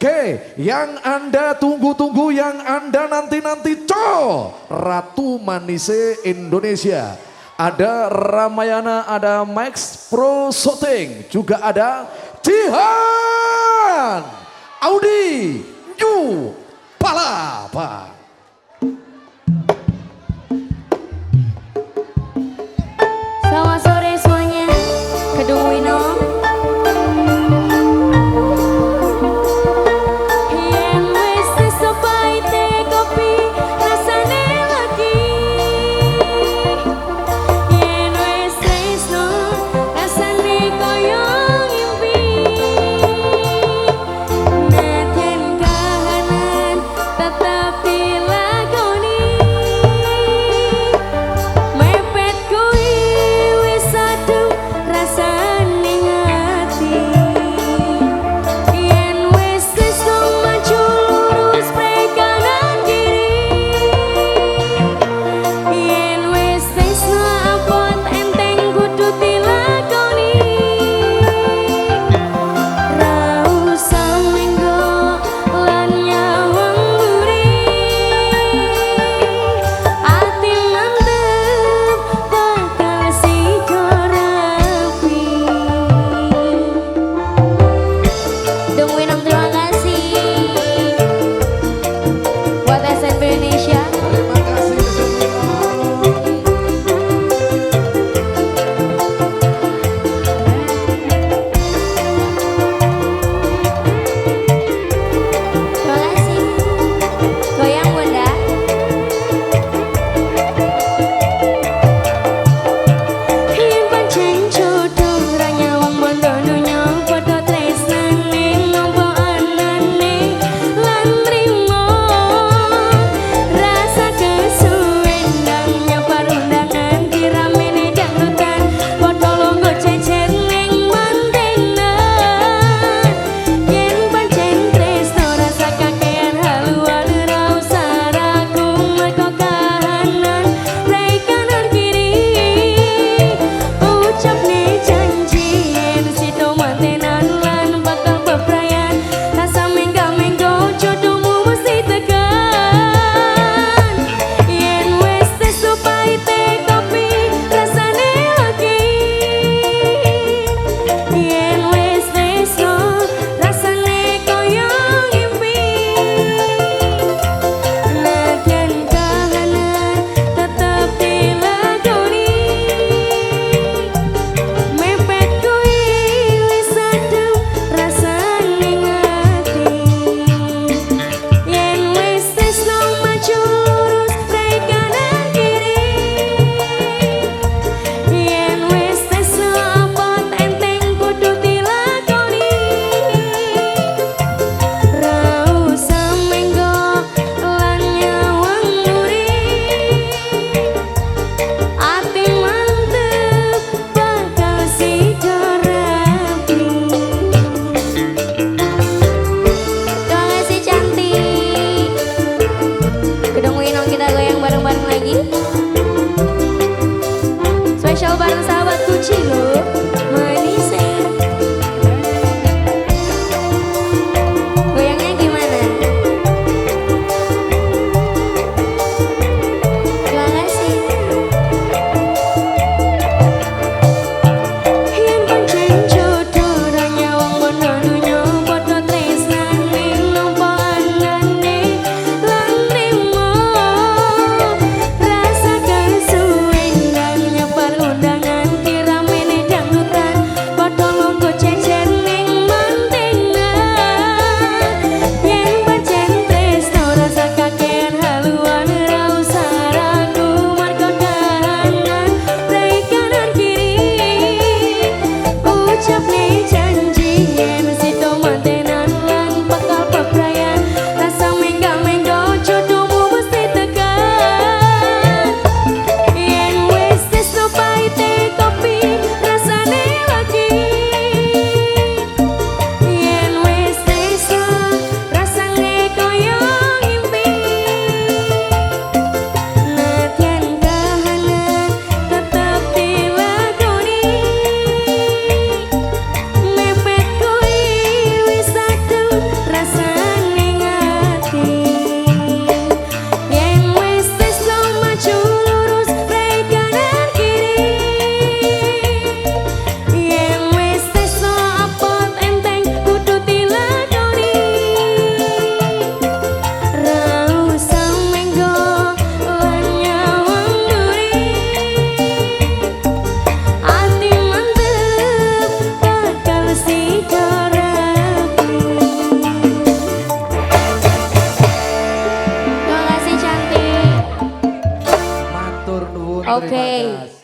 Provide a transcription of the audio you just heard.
Oke, yang Anda tunggu-tunggu, yang Anda nanti-nanti, co! Ratu Manise Indonesia. Ada Ramayana, ada Max Pro Shooting, juga ada Jihan Audi New Palapa. Oke. Bagas.